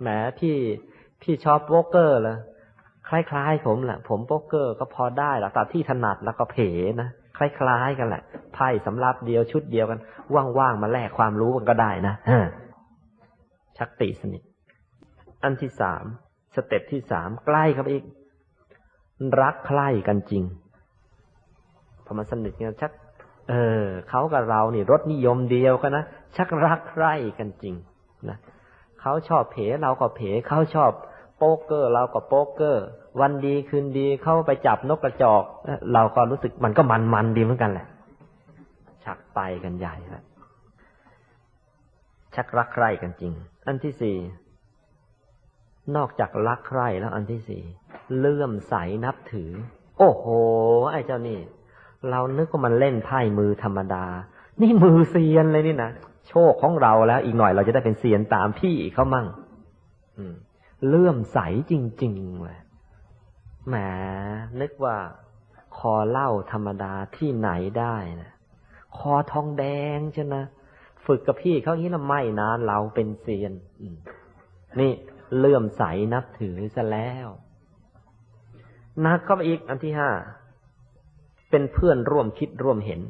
แหมพี่พี่ชอบโป๊กเกอร์เหรอคล้ายๆผมแหละผมโป๊กเกอร์ก็พอได้ละแต่ที่ถนัดแล้วก็เผนะคล้ายๆกันแหละไพ่สำรับเดียวชุดเดียวกันว่างๆมาแลกความรู้กันก็ได้นะชักตีสนิทอันที่สามสเต็ปที่สามใกล้ครับอีก รักใคร่กันจริงพอมาสนิทกันชัก เออเขากับเรานี่รสนิยมเดียวกันนะชักรักใคร่กันจริงนะ เขาชอบเผเราก็เผเขาชอบโป๊กเกอร์เราก็โป๊กเกอร์ วันดีคืนดีเข้าไปจับนกกระจอก เราก็รู้สึกมันก็มันมันดีเหมือนกันแหละ ชักไปกันใหญ่แล้วชักรักใคร่กันจริง อันที่สี่นอกจากรักใคร่แล้วอันที่สี่เลื่อมใสนับถือ โอ้โห ไอ้เจ้านี่ เรานึกว่ามันเล่นไพ่มือธรรมดา นี่มือเซียนเลยนี่นะ โชคของเราแล้วอีกหน่อยเราจะได้เป็นเซียนตามพี่เขามั่งเลื่อมใสจริงๆเลยแหมนึกว่า คอเหล้าธรรมดาที่ไหนได้นะคอทองแดงใช่นะฝึกกับพี่เขาอย่างนี้ละไม่นานเราเป็นเซียนนี่เลื่อมใสนับถือซะแล้วนักเข้าไปอีกอันที่ห้าเป็นเพื่อนร่วมคิดร่วมเห็น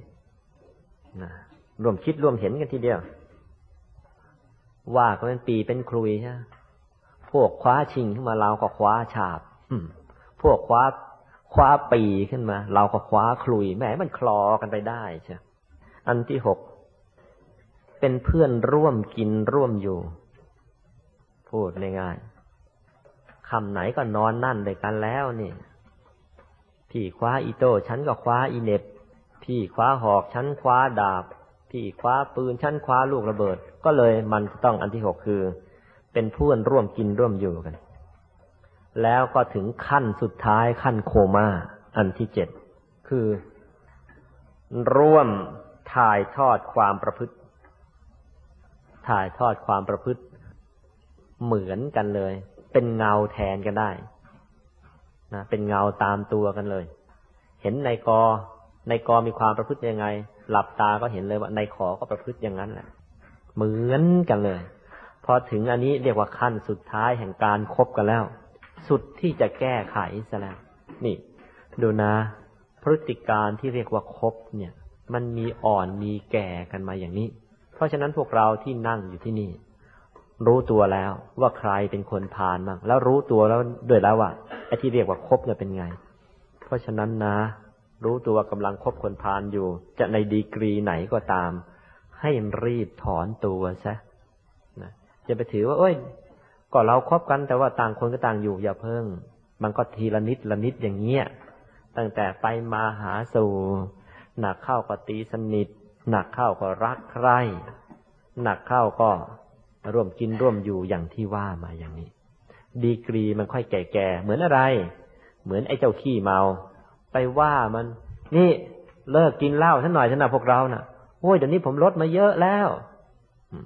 นะ ร่วมคิดร่วมเห็นกันทีเดียว ว่าก็เป็นปีเป็นครุยใช่พวกคว้าชิงขึ้นมาเราก็คว้าฉาบพวกคว้าคว้าปีขึ้นมา เราก็คว้าคลุยแหมมันคลอกันไปได้ใช่อันที่หกเป็นเพื่อนร่วมกินร่วมอยู่ พูดง่ายๆคำไหนก็นอนนั่นด้วยกันแล้วนี่พี่คว้าอีโต้ฉันก็คว้าอีเน็บพี่คว้าหอกฉันคว้าดาบ พี่คว้าปืนฉันคว้าลูกระเบิด ก็เลยมันต้องอันที่หกคือ เป็นเพื่อนร่วมกินร่วมอยู่กัน แล้วก็ถึงขั้นสุดท้ายขั้นโคม่าอันที่เจ็ดคือ ร่วมถ่ายทอดความประพฤติ ถ่ายทอดความประพฤติ เหมือนกันเลย เป็นเงาแทนกันได้นะเป็นเงาตามตัวกันเลย เห็นในกอในกอมีความประพฤติยังไง หลับตาก็เห็นเลยว่าในขอก็ประพฤติอย่างนั้นแหละเหมือนกันเลย พอถึงอันนี้เรียกว่าขั้นสุดท้ายแห่งการครบกันแล้ว สุดที่จะแก้ไขซะแล้ว นี่ ดูนะ พฤติการที่เรียกว่าครบเนี่ย มันมีอ่อนมีแก่กันมาอย่างนี้ เพราะฉะนั้นพวกเราที่นั่งอยู่ที่นี่ รู้ตัวแล้วว่าใครเป็นคนผ่านบ้างแล้วรู้ตัวแล้วด้วยแล้วว่าไอ้ที่เรียกว่าครบเนี่ยเป็นไง เพราะฉะนั้นนะ รู้ตัวกำลังคบคนพาลอยู่ จะในดีกรีไหนก็ตาม ให้รีบถอนตัวซะนะจะไปถือว่า เอ้ยก็เราครบกัน แต่ว่าต่างคนก็ต่างอยู่อย่าเพิ่ง มันก็ทีละนิดละนิดอย่างเงี้ยตั้งแต่ไปมาหาสู่หนักเข้าก็ตีสนิท หนักเข้าก็รักใคร่ หนักเข้าก็ร่วมกินร่วมอยู่อย่างที่ว่ามาอย่างนี้ ดีกรีมันค่อยแก่ๆเหมือนอะไร เหมือนไอ้เจ้าขี้เมา ไปว่ามัน นี่เลิกกินเหล้าท่านหน่อยท่านนะพวกเรานะ่ะโอ้ยเดี๋ยวนี้ผมลดมาเยอะแล้ว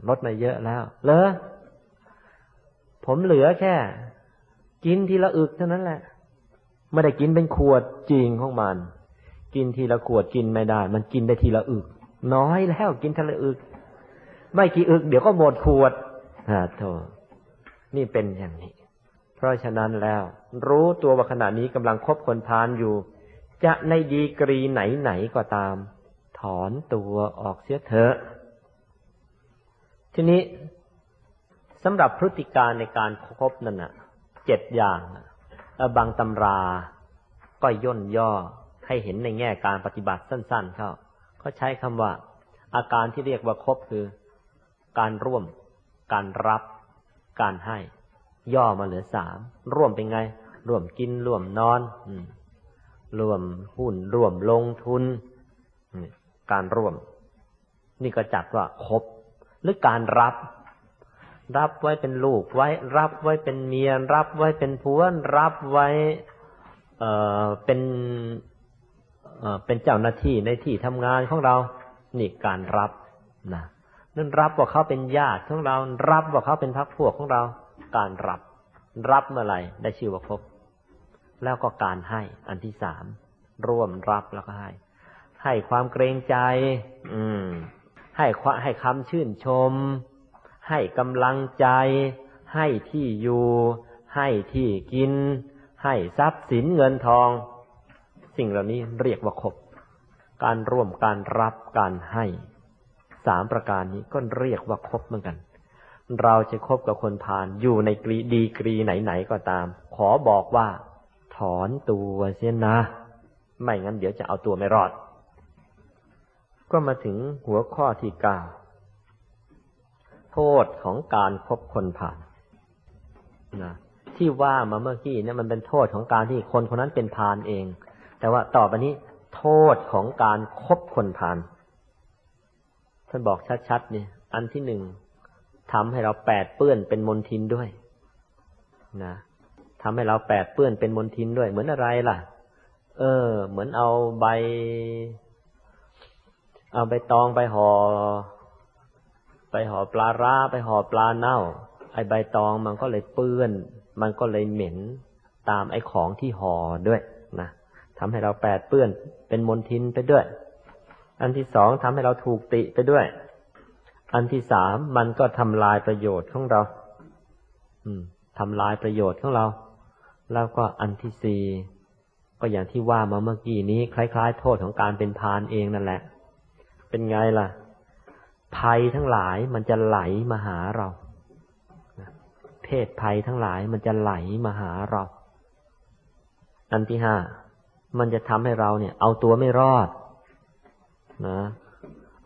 ลดมาเยอะแล้วเลอผมเหลือแค่ กินทีละอึกเท่านั้นแหละไม่ได้กินเป็นขวดจริงของมัน กินทีละขวดกินไม่ได้ มันกินได้ทีละอึก น้อยแล้วกินทีละอึก ไม่กี่อึก เดี๋ยวก็หมดขวดอ่าโธ่นี่เป็นอย่างนี้ เพราะฉะนั้นแล้ว รู้ตัวว่าขณะนี้กำลังคบคนพานอยู่ จะในดีกรีไหนๆก็ตาม ถอนตัวออกเสียเถอะ ทีนี้สำหรับพฤติการในการคบนั่นน่ะเจ็ดอย่างบางตำราก็ย่นย่อให้เห็นในแง่การปฏิบัติสั้น ๆ เขาเขาใช้คำว่า อาการที่เรียกว่าคบคือ การร่วม การรับ การให้ ย่อมาเหลือสามร่วมเป็นไง ร่วมกินร่วมนอน อืม ร่วมหุ้นร่วมลงทุน การร่วม นี่ก็จัดว่าครบหรือการรับ รับไว้เป็นลูกไว้ รับไว้เป็นเมียรับไว้เป็นผัวรับไว้เอ่อเป็นเอ่อเป็นเจ้าหน้าที่ในที่ทำงานของเรา นี่การรับนะนั่นรับว่าเขาเป็นญาติของเรา รับว่าเขาเป็นพักพวกของเรา การรับ รับเมื่อไหร่ได้ชื่อว่าครบ แล้วก็การให้ อันที่สามร่วมรับแล้วก็ให้ ให้ความเกรงใจ อืม ให้ให้คำชื่นชม ให้กำลังใจ ให้ที่อยู่ ให้ที่กิน ให้ทรัพย์สินเงินทอง สิ่งเหล่านี้เรียกว่าคบการร่วมการรับการให้สามประการนี้ก็เรียกว่าคบเหมือนกัน เราจะคบกับคนพาลอยู่ในกรีดีกรีไหนๆก็ตาม ขอบอกว่า ถอนตัวเสียนะ ไม่งั้นเดี๋ยวจะเอาตัวไม่รอด ก็มาถึงหัวข้อที่เก้าโทษของการครบคนผ่านนะที่ว่ามาเมื่อกี้เนี่ยมันเป็นโทษของการที่คนคนนั้นเป็นพานเอง แต่ว่าต่อไปนี้ โทษของการครบคนพานท่านบอกชัดๆเนี่ยอันที่หนึ่งทำให้เราแปดเปื้อนเป็นมลทินด้วย นะ ทำให้เราแปดเปื้อนเป็นมลทินด้วย เหมือนอะไรล่ะ เออ เหมือนเอาใบ เอาใบตองไปหอ่อไปห่อปลาร้าไปห่อปลาเน่า ไอใบตองมันก็เลยเปื้อน มันก็เลยเหม็นตามไอของที่ห่อด้วยนะทำให้เราแปดเปื้อนเป็นมลทินไปด้วย อันที่สองทำให้เราถูกติไปด้วย อันที่สามมันก็ทำลายประโยชน์ของเรา อืมทำลายประโยชน์ของเรา แล้วก็อันที่สี่ก็อย่างที่ว่ามาเมื่อกี้นี้ คล้าย ๆ โทษของการเป็นพานเองนั่นแหละ เป็นไงล่ะ ภัยทั้งหลายมันจะไหลมาหาเราเพศภัยทั้งหลายมันจะไหลมาหาเรา อันที่ห้ามันจะทำให้เราเนี่ย เอาตัวไม่รอดนะ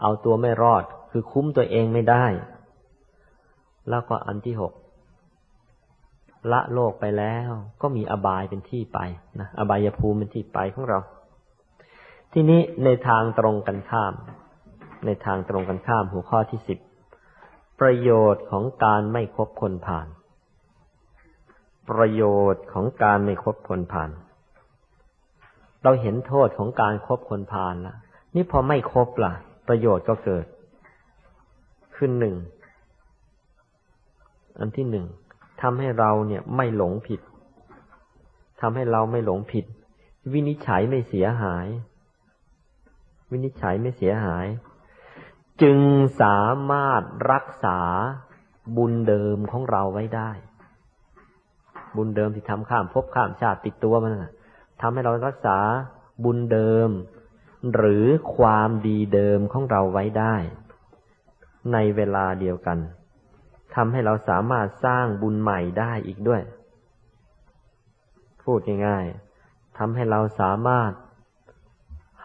เอาตัวไม่รอด คือคุ้มตัวเองไม่ได้ แล้วก็อันที่หก ละโลกไปแล้ว ก็มีอบายเป็นที่ไปนะอบายภูมิเป็นที่ไปของเรา ที่นี้ในทางตรงกันข้าม ในทางตรงกันข้ามหัวข้อที่สิบประโยชน์ของการไม่คบคนผ่าน ประโยชน์ของการไม่คบคนผ่าน เราเห็นโทษของการครบคนผ่านแล้วนี่พอไม่ครบล่ะ ประโยชน์ก็เกิด ขึ้นหนึ่ง อันที่หนึ่ง ทำให้เราเนี่ยไม่หลงผิดทำให้เราไม่หลงผิด วินิจฉัยไม่เสียหาย วินิจฉัยไม่เสียหาย จึงสามารถรักษาบุญเดิมของเราไว้ได้ บุญเดิมที่ทำข้ามภพข้ามชาติติดตัวมันทำให้เรารักษาบุญเดิม หรือความดีเดิมของเราไว้ได้ ในเวลาเดียวกัน ทำให้เราสามารถสร้างบุญใหม่ได้อีกด้วย พูดง่ายๆทำให้เราสามารถ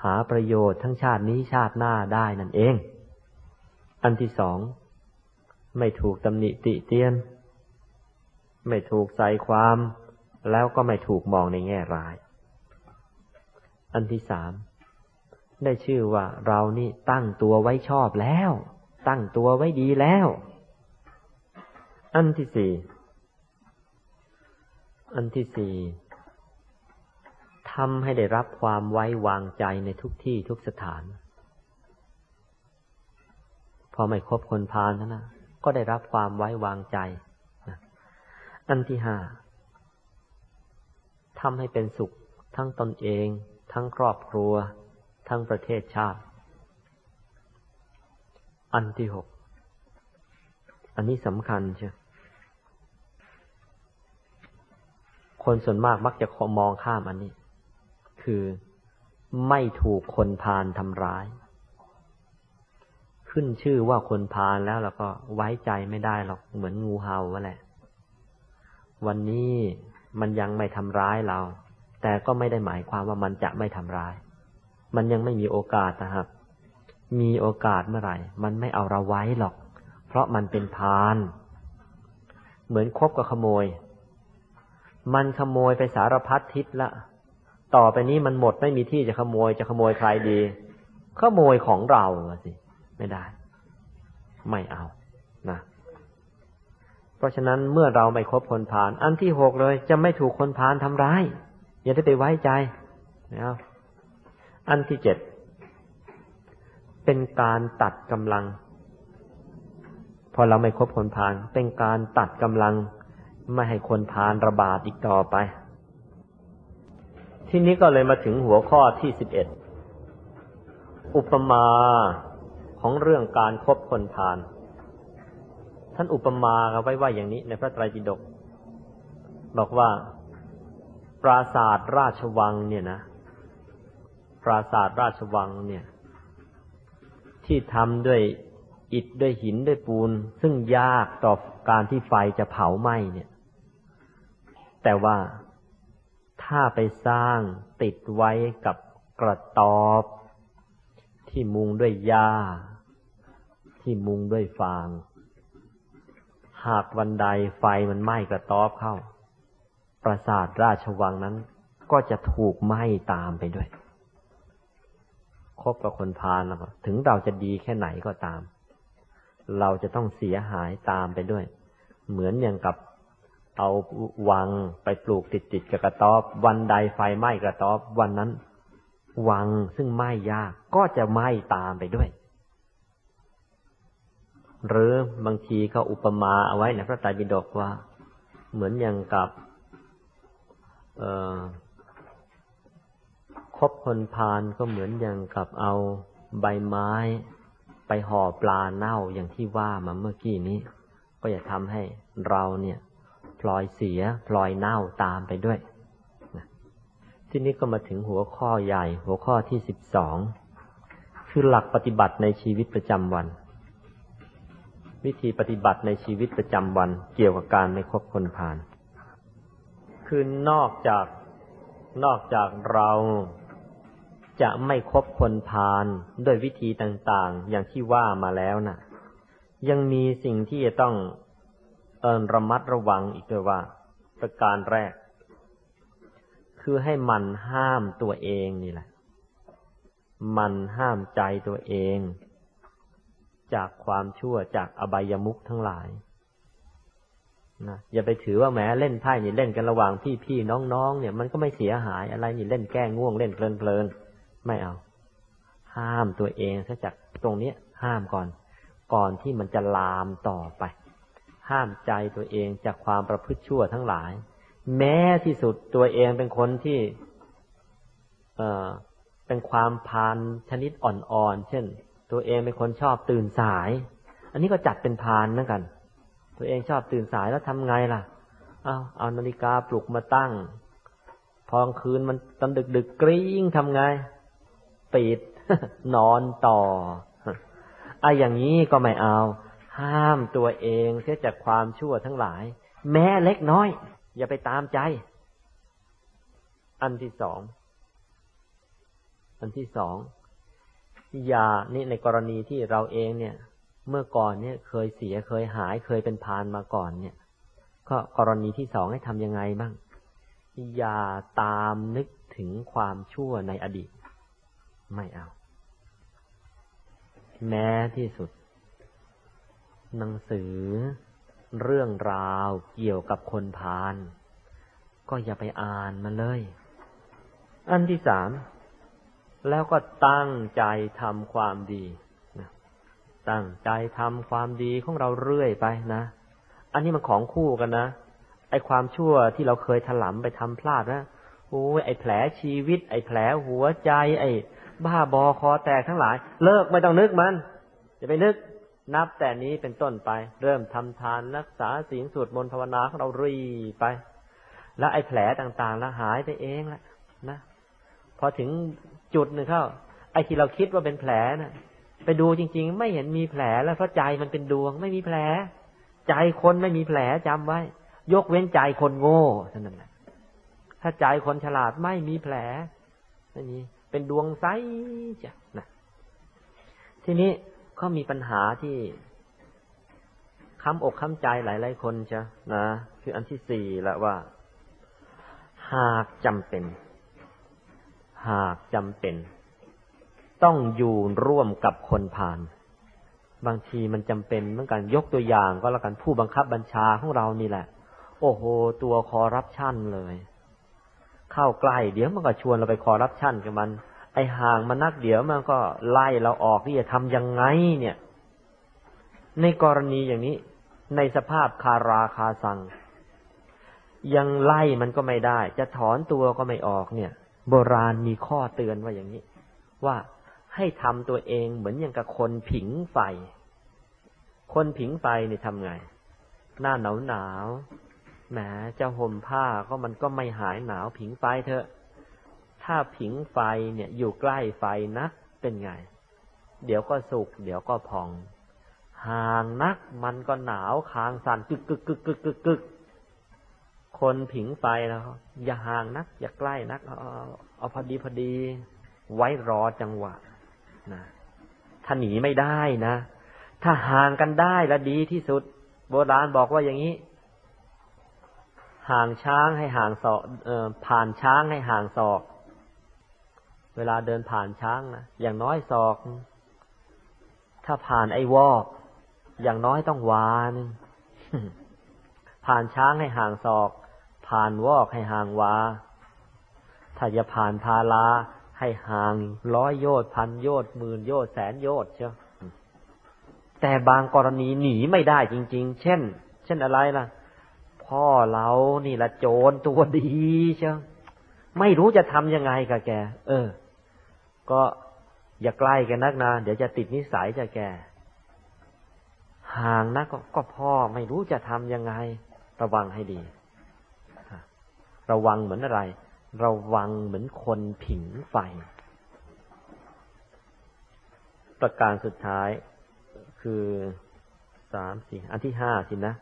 หาประโยชน์ทั้งชาตินี้ชาติหน้าได้นั่นเอง อันที่สอง ไม่ถูกตำหนิติเตียน ไม่ถูกใส่ความ แล้วก็ไม่ถูกมองในแง่ร้าย อันที่สาม ได้ชื่อว่าเรานี่ตั้งตัวไว้ชอบแล้ว ตั้งตัวไว้ดีแล้ว อันที่สี่ อันที่สี่ทำให้ได้รับความไว้วางใจในทุกที่ทุกสถาน พอไม่คบคนพาลนะก็ได้รับความไว้วางใจนะอันที่ห้าทำให้เป็นสุขทั้งตนเอง ทั้งครอบครัว ทั้งประเทศชาติ อันที่หก อันนี้สำคัญใช่ คนส่วนมากมักจะมองข้ามอันนี้ คือไม่ถูกคนพาลทำร้าย ขึ้นชื่อว่าคนพาลแล้วเราก็ไว้ใจไม่ได้หรอกเหมือนงูเห่าว่าแหละ วันนี้มันยังไม่ทำร้ายเรา แต่ก็ไม่ได้หมายความว่ามันจะไม่ทำร้าย มันยังไม่มีโอกาสนะครับ มีโอกาสเมื่อไหร่ มันไม่เอาเราไว้หรอก เพราะมันเป็นพานเหมือนคบกับขโมย มันขโมยไปสารพัดทิศละ ต่อไปนี้มันหมดไม่มีที่จะขโมยจะขโมยใครดี ขโมยของเราสิ ไม่ได้ ไม่เอานะเพราะฉะนั้นเมื่อเราไม่คบคนพาลอันที่หกเลย จะไม่ถูกคนพาลทำร้าย อย่าได้ไปไว้ใจนะอันที่เจ็ดเป็นการตัดกำลัง พอเราไม่คบคนพาลเป็นการตัดกำลัง ไม่ให้คนพาลระบาดอีกต่อไป ที่นี้ก็เลยมาถึงหัวข้อที่สิบเอ็ดอุปมาของเรื่องการครบคนพาลท่านอุปมาเอาไว้ว่าอย่างนี้ในพระไตรปิฎกบอกว่า ปราสาทราชวังเนี่ยนะ ปราสาทราชวังเนี่ย ที่ทำด้วยอิฐด้วยหินด้วยปูน ซึ่งยากต่อการที่ไฟจะเผาไหม้เนี่ย แต่ว่าถ้าไปสร้างติดไว้กับกระตอบ ที่มุงด้วยหญ้า ที่มุงด้วยฟาง หากวันใดไฟมันไหม้กระตอบเข้า ปราสาทราชวังนั้น ก็จะถูกไหม้ตามไปด้วยคบกับคนพาลแล้วถึงเราจะดีแค่ไหนก็ตาม เราจะต้องเสียหายตามไปด้วย เหมือนอย่างกับ เอาวังไปปลูกติดติดกับกระต๊อบ วันใดไฟไหม้กระต๊อบ วันนั้น วังซึ่งไหม้ยากก็จะไหม้ตามไปด้วย หรือบางทีเขาอุปมาเอาไว้ในพระไตรปิฎกว่า เหมือนอย่างกับคบคนพานก็เหมือนอย่างกับเอาใบไม้ไปห่อปลาเน่าอย่างที่ว่ามาเมื่อกี้นี้ ก็จะทำให้เราเนี่ย พลอยเสียพลอยเน่าตามไปด้วยที่นี้ก็มาถึงหัวข้อใหญ่ หัวข้อที่สิบสองคือหลักปฏิบัติในชีวิตประจำวัน วิธีปฏิบัติในชีวิตประจำวัน เกี่ยวกับการไม่คบคนผ่าน คือนอกจากนอกจากเราจะไม่คบคนพาลด้วยวิธีต่างๆ อย่างที่ว่ามาแล้วนะ่ะ ยังมีสิ่งที่จะต้อง เอินระมัดระวังอีกด้วยว่า ประการแรก คือให้มันห้ามตัวเองนี่แหละ มันห้ามใจตัวเอง จากความชั่วจากอบายมุขทั้งหลายนะอย่าไปถือว่าแม้เล่นไพ่นี่เล่นกันระหว่างพี่พี่น้องๆเนี่ยมันก็ไม่เสียหายอะไรนี่เล่นแก้ง่วงเล่นเพลินๆไม่เอา ห้ามตัวเองซะจากตรงนี้ห้ามก่อน ก่อนที่มันจะลามต่อไป ห้ามใจตัวเองจากความประพฤติชั่วทั้งหลาย แม้ที่สุดตัวเองเป็นคนที่ เอ่อ เป็นความพานชนิดอ่อนๆ เช่น ตัวเองเป็นคนชอบตื่นสาย อันนี้ก็จัดเป็นพานเหมือนกัน ตัวเองชอบตื่นสายแล้วทำไงล่ะ เอาเอานาฬิกาปลุกมาตั้ง พอกลางคืนมันตอนดึกดึกกริ้งทำไง ปิด นอนต่อไอ้อย่างนี้ก็ไม่เอา ห้ามตัวเองเสียจากความชั่วทั้งหลาย แม้เล็กน้อย อย่าไปตามใจ อันที่สอง อันที่สองอย่านี่ในกรณีที่เราเองเนี่ย เมื่อก่อนเนี่ยเคยเสียเคยหายเคยเป็นพานมาก่อนเนี่ย ก็กรณีที่สองให้ทำยังไงบ้าง อย่าตามนึกถึงความชั่วในอดีต ไม่เอา แม้ที่สุด หนังสือ เรื่องราวเกี่ยวกับคนพาลก็อย่าไปอ่านมันเลย อันที่สามแล้วก็ตั้งใจทำความดีนะตั้งใจทำความดีของเราเรื่อยไปนะ อันนี้มันของคู่กันนะ ไอความชั่วที่เราเคยถลำไปทำพลาดนะโอ้ยไอแผลชีวิต ไอแผลหัวใจ ไอบ้าบอคอแตกทั้งหลาย เลิกไม่ต้องนึกมันอย่าไปนึก นับแต่นี้เป็นต้นไป เริ่มทำทานรักษาศีลสวดมนต์ภาวนาของเรารีไป แล้วไอ้แผลต่างๆแล้วหายไปเองละนะพอถึงจุดหนึ่งเข้า ไอ้ที่เราคิดว่าเป็นแผลนะ่ะ ไปดูจริง ๆ ไม่เห็นมีแผลแล้วเพราะใจมันเป็นดวงไม่มีแผล ใจคนไม่มีแผลจำไว้ ยกเว้นใจคนโง่เท่านั้นแหละถ้าใจคนฉลาดไม่มีแผลนี่เป็นดวงใสจ้ะนะทีนี้ ก็มีปัญหาที่ค้ำอกค้ำใจหลายหลายคนจะนะ คืออันที่สี่แหละว่า หากจำเป็น หากจำเป็น ต้องอยู่ร่วมกับคนผ่าน บางทีมันจำเป็นเหมือนกันยกตัวอย่างก็แล้วกันผู้บังคับบัญชาของเรานี่แหละ โอ้โห ตัวคอรับชั่นเลย เข้าใกล้เดี๋ยวมันก็ชวนเราไปคอรับชั่นกับมัน ไอห่างมานักเดี๋ยวมันก็ไล่เราออกที่จะทำยังไงเนี่ย ในกรณีอย่างนี้ ในสภาพคาราคาสัง ยังไล่มันก็ไม่ได้ จะถอนตัวก็ไม่ออกเนี่ย โบราณมีข้อเตือนว่าอย่างนี้ ว่าให้ทำตัวเองเหมือนอย่างกับคนผิงไฟ คนผิงไฟนี่ทำไง หน้าหนาวหนาวแหมจะห่มผ้าก็มันก็ไม่หายหนาวผิงไฟเถอะ ถ้าผิงไฟเนี่ยอยู่ใกล้ไฟนะเป็นไง เดี๋ยวก็สุกเดี๋ยวก็พอง ห่างนักมันก็หนาวคางสั่นกึกกึกกึกกึกกึกกึกคนผิงไฟแล้ว อย่าห่างนัก อย่าใกล้นัก เอาเอาพอดีพอดี ไว้รอจังหวะนะถ้าหนีไม่ได้นะ ถ้าห่างกันได้ละดีที่สุด โบราณบอกว่าอย่างนี้ ห่างช้างให้ห่างศอกผ่านช้างให้ห่างศอก เวลาเดินผ่านช้างนะอย่างน้อยศอก ถ้าผ่านไอ้วอก อย่างน้อยต้องวานึงผ่านช้างให้ห่างศอก ผ่านวอกให้ห่างวา ถ้าจะผ่านพาลาให้ห่างร้อยโยชน์พันโยชน์หมื่นโยชน์แสนโยชน์เชียวแต่บางกรณีหนีไม่ได้จริง ๆ เช่น เช่นอะไรล่ะ พ่อเรานี่ละโจรตัวดีเชียวไม่รู้จะทำยังไงกับแก เออ ก็อย่าใกล้กันนักนะเดี๋ยวจะติดนิสัยจะแกห่างนักกก็พ่อไม่รู้จะทำยังไง ระวังให้ดี ระวังเหมือนอะไร ระวังเหมือนคนผิงไฟ ประการสุดท้ายคือสามสี่อันที่ห้าสินะ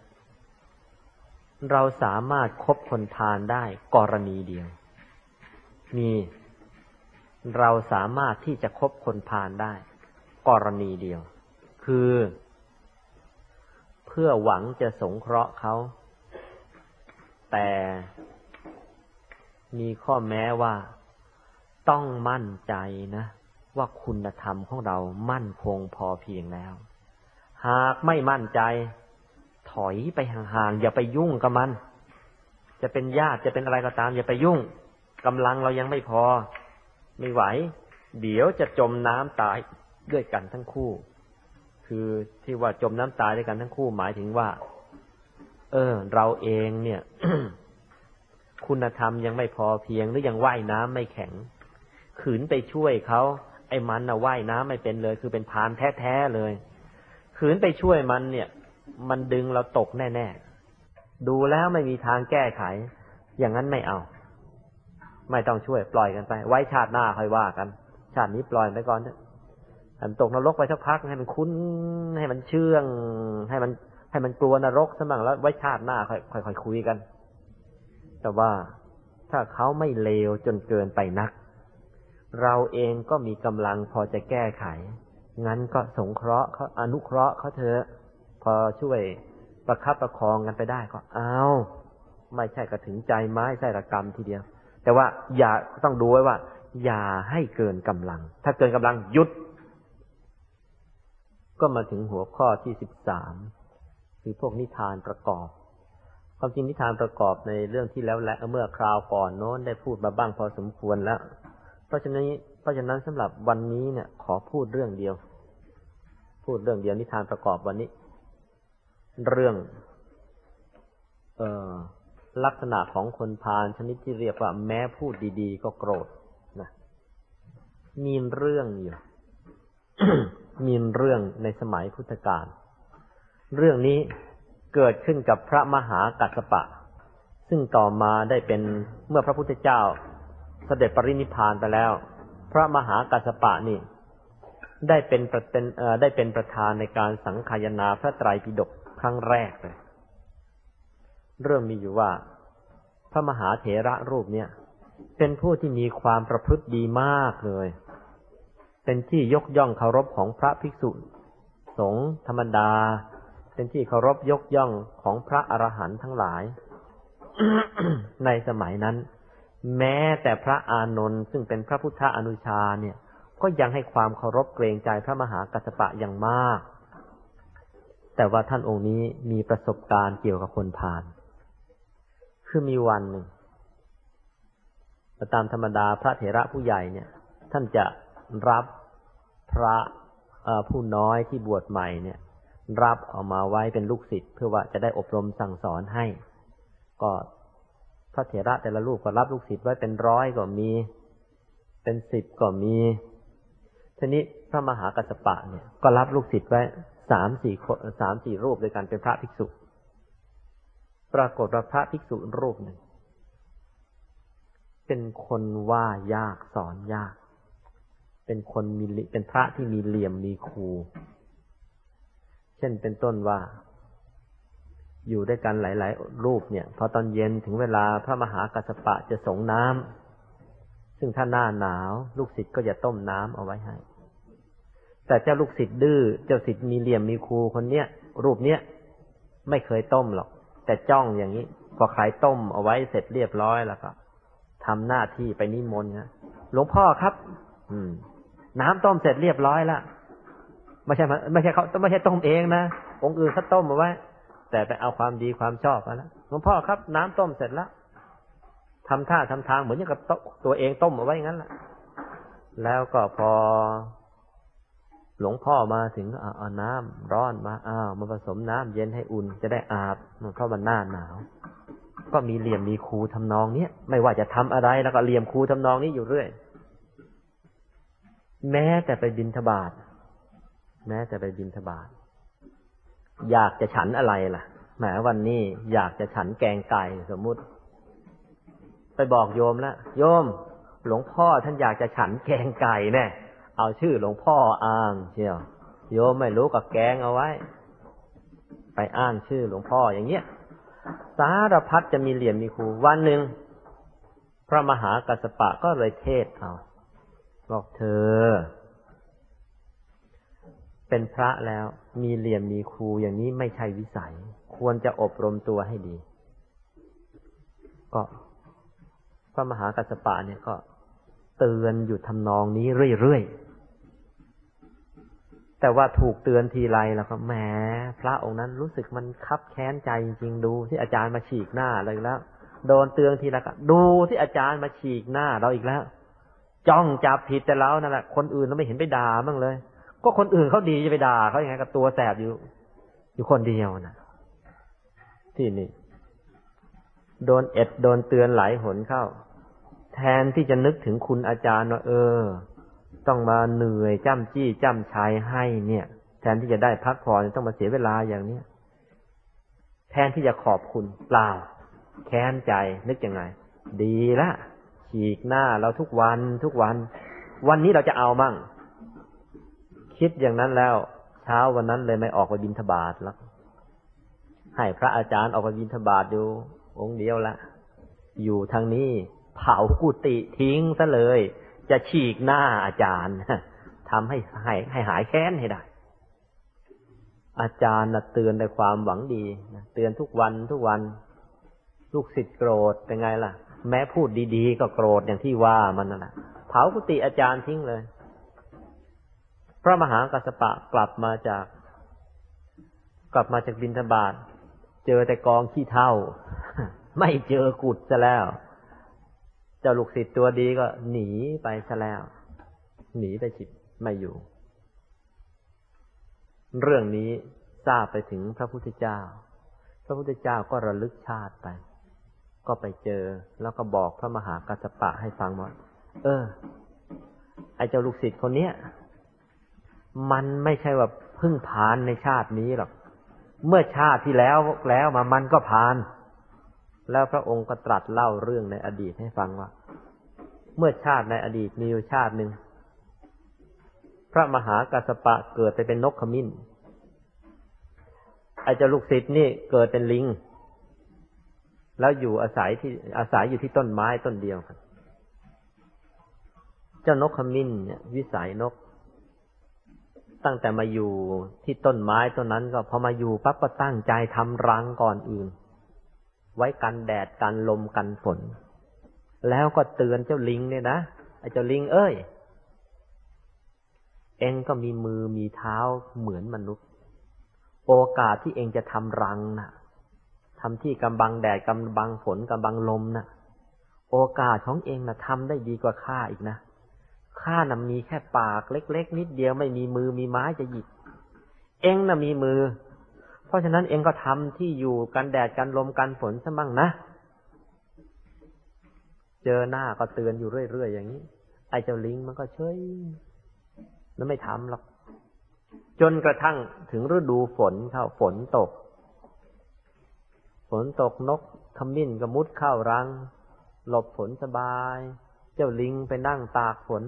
เราสามารถคบคนทานได้กรณีเดียว มี เราสามารถที่จะคบคนพาลได้ กรณีเดียว คือ เพื่อหวังจะสงเคราะห์เขา แต่มีข้อแม้ว่าต้องมั่นใจนะ ว่าคุณธรรมของเรามั่นคงพอเพียงแล้ว หากไม่มั่นใจ ถอยไปห่างๆอย่าไปยุ่งกับมัน จะเป็นญาติจะเป็นอะไรก็ตาม อย่าไปยุ่งกำลังเรายังไม่พอ ไม่ไหว เดี๋ยวจะจมน้ำตายด้วยกันทั้งคู่ คือที่ว่าจมน้ำตายด้วยกันทั้งคู่หมายถึงว่า เออ เราเองเนี่ย คุณธรรมยังไม่พอเพียงหรือยังว่ายน้ำไม่แข็ง ขืนไปช่วยเขาไอ้มันนะว่ายน้ำไม่เป็นเลย คือเป็นพานแท้ๆเลย ขืนไปช่วยมันเนี่ย มันดึงเราตกแน่ๆดูแล้วไม่มีทางแก้ไข อย่างนั้นไม่เอา ไม่ต้องช่วยปล่อยกันไป ไว้ชาติหน้าค่อยว่ากัน ชาตินี้ปล่อยไปก่อนเถอะอันตกนรกไปสักพักให้มันคุ้นให้มันเชื่อง ให้มัน ให้มันกลัวนรกสมั่งแล้วไว้ชาติหน้าค่อยค่อยคุยกัน แต่ว่าถ้าเขาไม่เลวจนเกินไปนัก เราเองก็มีกำลังพอจะแก้ไข งั้นก็สงเคราะห์เขาอนุเคราะห์เขาเถอะพอช่วยประคับประคองกันไปได้ก็เอาไม่ใช่กระถึงใจไม้ใช่ระกรรมทีเดียว แต่ว่าอย่าต้องดูไว้ว่า อย่าให้เกินกำลัง ถ้าเกินกำลังหยุด ก็มาถึงหัวข้อที่สิบสามคือพวกนิทานประกอบ ความจริงนิทานประกอบในเรื่องที่แล้วและเมื่อคราวก่อนโน้นได้พูดมาบ้างพอสมควรแล้ว เพราะฉะนั้นเพราะฉะนั้นสำหรับวันนี้เนี่ย ขอพูดเรื่องเดียว พูดเรื่องเดียวนิทานประกอบวันนี้ เรื่อง เอ่อ ลักษณะของคนพาลชนิดที่เรียกว่าแม้พูดดี ๆ ก็โกรธนะมีเรื่องอยู่ มีเรื่องในสมัยพุทธกาลเรื่องนี้เกิดขึ้นกับพระมหากัสปะ ซึ่งต่อมาได้เป็นเมื่อพระพุทธเจ้า เสด็จปรินิพานไปแล้ว พระมหากัสปะนี่ ได้เป็นเป็นได้เป็นประธานในการสังขายนาพระไตรปิฎกครั้งแรกเลย เรื่องมีอยู่ว่า พระมหาเถระรูปเนี่ย เป็นผู้ที่มีความประพฤติดีมากเลย เป็นที่ยกย่องเคารพของพระภิกษุสงฆ์ธรรมดา เป็นที่เคารพยกย่องของพระอรหันต์ทั้งหลาย ในสมัยนั้น แม้แต่พระอานนท์ซึ่งเป็นพระพุทธอนุชาเนี่ย ก็ยังให้ความเคารพเกรงใจพระมหากัสปะอย่างมากแต่ว่าท่านองค์นี้มีประสบการณ์เกี่ยวกับคนพาล คือมีวันหนึ่งตามธรรมดาพระเถระผู้ใหญ่เนี่ย ท่านจะรับพระผู้น้อยที่บวชใหม่เนี่ย รับออกมาไว้เป็นลูกศิษย์เพื่อว่าจะได้อบรมสั่งสอนให้ ก็พระเถระแต่ละลูกก็รับลูกศิษย์ไว้เป็นร้อยก็มี เป็นสิบก็มีทีนี้พระมหากัสปะเนี่ยก็รับลูกศิษย์ไว้สามสี่คนสามสี่รูปด้วยกันเป็นพระภิกษุ ปรากฏว่าพระภิกษุรูปหนึ่ง เป็นคนว่ายากสอนยาก เป็นคนมีเป็นพระที่มีเหลี่ยมมีครู เช่นเป็นต้นว่า อยู่ด้วยกันหลาย ๆ รูปเนี่ย พอตอนเย็นถึงเวลาพระมหากัสสปะจะสงน้ำซึ่งถ้าหน้าหนาว ลูกศิษย์ก็จะต้มน้ำเอาไว้ให้แต่เจ้าลูกศิษย์ดื้อเจ้าศิษย์มีเหลี่ยมมีครูคนเนี้ยรูปเนี้ยไม่เคยต้มหรอก แต่จ้องอย่างนี้ พอขายต้มเอาไว้เสร็จเรียบร้อยแล้วก็ทำหน้าที่ไปนิมนต์นะหลวงพ่อครับ อืม น้ำต้มเสร็จเรียบร้อยแล้วไม่ใช่ไม่ใช่เขาไม่ใช่ต้มเองนะองค์อื่นเขาต้มเอาไว้ แต่ไปเอาความดีความชอบมาแล้วหลวงพ่อครับ น้ำต้มเสร็จแล้วทำท่าทำทางเหมือนอย่างกับตัวเองต้มเอาไว้อย่างนั้นแหละแล้วก็พอ หลวงพ่อมาถึงเอาน้ำร้อนมาอ้าวมาผสมน้ำเย็นให้อุ่นจะได้อาบเพราะมันหน้าหนาว ก็มีเหลี่ยมมีครูทำนองเนี้ยไม่ว่าจะทำอะไรแล้วก็เหลี่ยมครูทำนองนี้อยู่เรื่อย แม้แต่ไปบินทบาทแม้แต่ไปบินทบาทอยากจะฉันอะไรล่ะแหมวันนี้อยากจะฉันแกงไก่สมมุติ ไปบอกโยมแล้วโยม หลวงพ่อท่านอยากจะฉันแกงไก่แน่ เอาชื่อหลวงพ่ออ้างเชียวโยมไม่รู้กับแกงเอาไว้ ไปอ้างชื่อหลวงพ่ออย่างเงี้ยสารพัดจะมีเหลี่ยมมีครูวันหนึ่งพระมหากัสปะก็เลยเทศเอาบอกเธอ เป็นพระแล้วมีเหลี่ยมมีครูอย่างนี้ไม่ใช่วิสัย ควรจะอบรมตัวให้ดี ก็พระมหากัสปะเนี่ยก็ เตือนอยู่ทำนองนี้เรื่อยๆ แต่ว่าถูกเตือนทีไรแล้วก็แหมพระองค์นั้นรู้สึกมันคับแค้นใจจริงๆดูที่อาจารย์มาฉีกหน้าเราอีกแล้ว โดนเตือนทีละก็ดูที่อาจารย์มาฉีกหน้าเราอีกแล้ว จ้องจับผิดแต่เรานั่นแหละคนอื่นเราไม่เห็นไปด่าบ้างเลย ก็คนอื่นเขาดีจะไปด่าเขาอย่างไงกับตัวแสบอยู่ อยู่คนเดียวนะที่นี่ โดนเอ็ดโดนเตือนหลายหนเข้า แทนที่จะนึกถึงคุณอาจารย์ว่าเออ ต้องมาเหนื่อยจ้ำจี้จ้ำชัยให้เนี่ย แทนที่จะได้พักผ่อนต้องมาเสียเวลาอย่างเนี้ยแทนที่จะขอบคุณเปล่า แค้นใจนึกยังไง ดีละฉีกหน้าเราทุกวันทุกวัน วันนี้เราจะเอามั่ง คิดอย่างนั้นแล้ว เช้าวันนั้นเลยไม่ออกไปบินทบาทแล้วให้พระอาจารย์ออกไปบินทบาทดูองค์เดียวละอยู่ทางนี้ เผากุฏิทิ้งซะเลย จะฉีกหน้าอาจารย์ทำให้ให้ให้หายแค้นให้ได้ อาจารย์นะเตือนในความหวังดีนะเตือนทุกวันทุกวัน ลูกศิษย์โกรธเป็นไงล่ะ แม้พูดดีๆ ก็โกรธอย่างที่ว่ามันนั่นแหละเผากุฏิอาจารย์ทิ้งเลย พระมหากัสปะกลับมาจาก กลับมาจากบินทบาทเจอแต่กองขี้เท่า ไม่เจอกุดซะแล้ว เจ้าลูกศิษย์ตัวดีก็หนีไปซะแล้ว หนีไปฉิดไม่อยู่ เรื่องนี้ทราบไปถึงพระพุทธเจ้า พระพุทธเจ้าก็ระลึกชาติไป ก็ไปเจอแล้วก็บอกพระมหากัสปะให้ฟังว่า เออ ไอ้เจ้าลูกศิษย์คนเนี้ย มันไม่ใช่ว่าพึ่งผ่านในชาตินี้หรอก เมื่อชาติที่แล้วแล้วมามันก็ผ่าน แล้วพระองค์ก็ตรัสเล่าเรื่องในอดีตให้ฟังว่า เมื่อชาติในอดีตมีอยู่ชาติหนึ่ง พระมหากัสปะเกิดไปเป็นนกขมิ้นไอเจ้าลูกศิษย์นี่เกิดเป็นลิง แล้วอยู่อาศัยที่อาศัยอยู่ที่ต้นไม้ต้นเดียวกันเจ้านกขมิ้นเนี่ย วิสัยนก ตั้งแต่มาอยู่ที่ต้นไม้ต้นนั้นก็พอมาอยู่ปั๊บก็ตั้งใจทำรังก่อนอื่น ไว้กันแดดกันลมกันฝน แล้วก็เตือนเจ้าลิงเนี่ยนะไอ้เจ้าลิงเอ้ย เองก็มีมือมีเท้าเหมือนมนุษย์ โอกาสที่เองจะทำรังนะ่ะทำที่กำบังแดดกำบังฝนกำบังลมนะ่ะ โอกาสของเองนะ่ะทำได้ดีกว่าข้าอีกนะข้านะ่ะมีแค่ปากเล็ก ๆ นิดเดียวไม่มีมือมีไม้จะหยิบ เองนะ่ะมีมือ เพราะฉะนั้นเองก็ทำที่อยู่กันแดดกันลมกันฝนซะบ้างนะ เจอหน้าก็เตือนอยู่เรื่อยๆอย่างนี้ ไอ้เจ้าลิงมันก็เฉยแล้วไม่ทำหรอก จนกระทั่งถึงฤดูฝนเข้าฝนตก ฝนตกนกขมิ้นก็มุดเข้ารัง หลบฝนสบาย เจ้าลิงไปนั่งตากฝน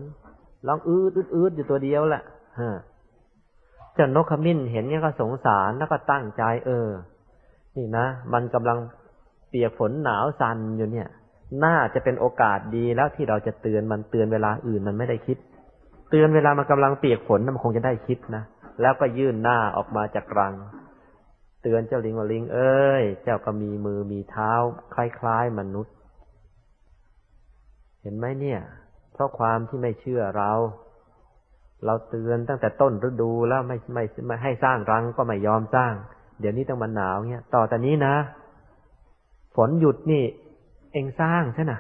ร้องอืดอืดอืดอยู่ตัวเดียวแหละฮะ เจ้านกขมิ้นเห็นเนี่ยก็สงสารแล้วก็ตั้งใจเออ นี่นะมันกำลังเปียกฝนหนาวสันอยู่เนี่ย น่าจะเป็นโอกาสดีแล้วที่เราจะเตือนมันเตือนเวลาอื่นมันไม่ได้คิด เตือนเวลามันกำลังเปียกฝนมันคงจะได้คิดนะแล้วก็ยื่นหน้าออกมาจากรัง เตือนเจ้าลิงว่าลิง เอ้ย เจ้าก็มีมือมีเท้า คล้ายๆมนุษย์ เห็นไหมเนี่ย เพราะความที่ไม่เชื่อเรา เราเตือนตั้งแต่ต้นฤดูแล้วไม่ไม่ไม่ให้สร้างรังก็ไม่ยอมสร้าง เดี๋ยวนี้ต้องมาหนาวเนี่ยต่อแต่นี้นะ ฝนหยุดนี่ เองสร้างใช่นะ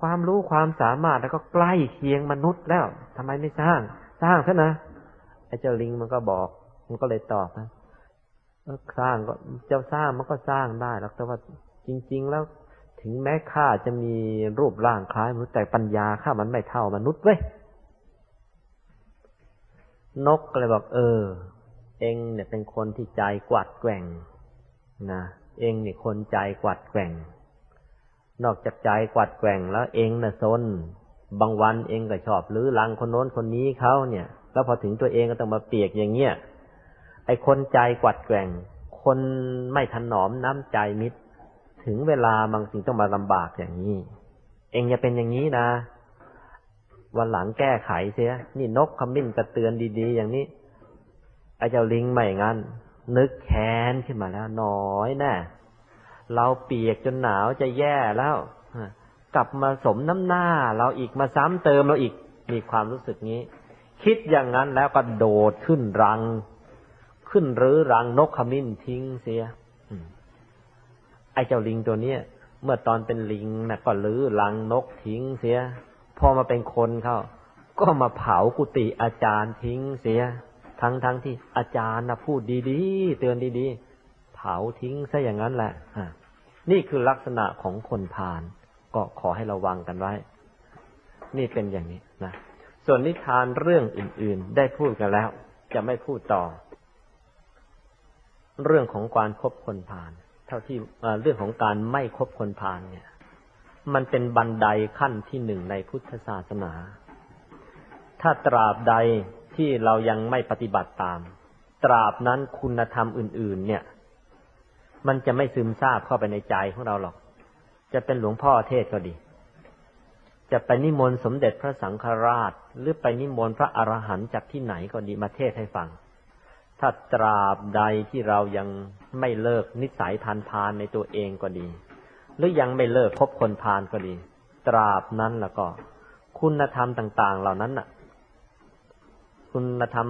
ความรู้ความสามารถแล้วก็ใกล้เคียงมนุษย์แล้วทำไมไม่สร้าง สร้างซะนะไอ้เจ้าลิงมันก็บอก มันก็เลยตอบนะสร้างก็เจ้าสร้างมันก็สร้างได้หรอกแต่ว่าจริง ๆ แล้วถึงแม้ข้าจะมีรูปร่างคล้ายมนุษย์แต่ปัญญาข้ามันไม่เท่ามนุษย์เว้ย นกก็เลยบอกเออ เองเนี่ยเป็นคนที่ใจกวัดแกว่งนะเองเนี่คนใจกวัดแกว่ง นอกจากใจกวัดแกว่งแล้วเองน่ะซนบางวันเองก็ชอบหรือลังคนโน้นคนนี้เขาเนี่ย แล้วพอถึงตัวเองก็ต้องมาเปียกอย่างเงี้ยไอ้คนใจกวัดแกว่ง คนไม่ถนอมน้ำใจมิตร ถึงเวลาบางสิ่งต้องมาลำบากอย่างนี้ เองอย่าเป็นอย่างนี้นะ วันหลังแก้ไขเสีย นี่นกขมิ้นกระเตือนดีๆ อย่างนี้ไอ้เจ้าลิงไม่งั้น นึกแค้นขึ้นมาแล้วน้อยแน่เราเปียกจนหนาวจะแย่แล้ว กลับมาสมน้ำหน้า เราอีกมาซ้ำเติมเราอีกมีความรู้สึกนี้ คิดอย่างนั้นแล้วก็โดดขึ้นรัง ขึ้นหรือรังนกขมิ้นทิ้งเสียไอ้เจ้าลิงตัวเนี้ยเมื่อตอนเป็นลิงนะก็รื้อรังนกทิ้งเสีย พอมาเป็นคนเข้าก็มาเผากุฏิอาจารย์ทิ้งเสีย ทั้งทั้งที่อาจารย์นะพูดดีๆเตือนดีๆ เผาทิ้งซะอย่างนั้นแหละนี่คือลักษณะของคนพาลก็ขอให้ระวังกันไว้ นี่เป็นอย่างนี้นะส่วนนิทานเรื่องอื่น ๆ ได้พูดกันแล้ว จะไม่พูดต่อ เรื่องของการคบคนพาลเท่าที่เรื่องของการไม่คบคนพาลเนี่ย มันเป็นบันไดขั้นที่หนึ่งในพุทธศาสนา ถ้าตราบใดที่เรายังไม่ปฏิบัติตาม ตราบนั้นคุณธรรมอื่น ๆ เนี่ย มันจะไม่ซึมซาบเข้าไปในใจของเราหรอก จะเป็นหลวงพ่อเทศก็ดี จะไปนิมนต์สมเด็จพระสังฆราช หรือไปนิมนต์พระอรหันต์จากที่ไหนก็ดีมาเทศให้ฟัง ถ้าตราบใดที่เรายังไม่เลิกนิสัยทานพานในตัวเองก็ดี หรือยังไม่เลิกคบคนพานก็ดี ตราบนั้นแล้วก็ คุณธรรมต่าง ๆ เหล่านั้นน่ะ คุณธรรม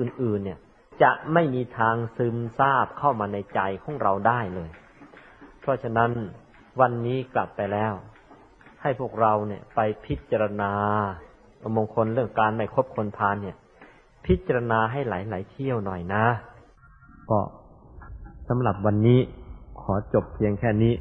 อื่น ๆ เนี่ย จะไม่มีทางซึมซาบเข้ามาในใจของเราได้เลย เพราะฉะนั้นวันนี้กลับไปแล้ว ให้พวกเราเนี่ย ไปพิจารณามงคลเรื่องการไม่คบคนพาลเนี่ย พิจารณาให้หลายๆเที่ยวหน่อยนะ ก็สำหรับวันนี้ขอจบเพียงแค่นี้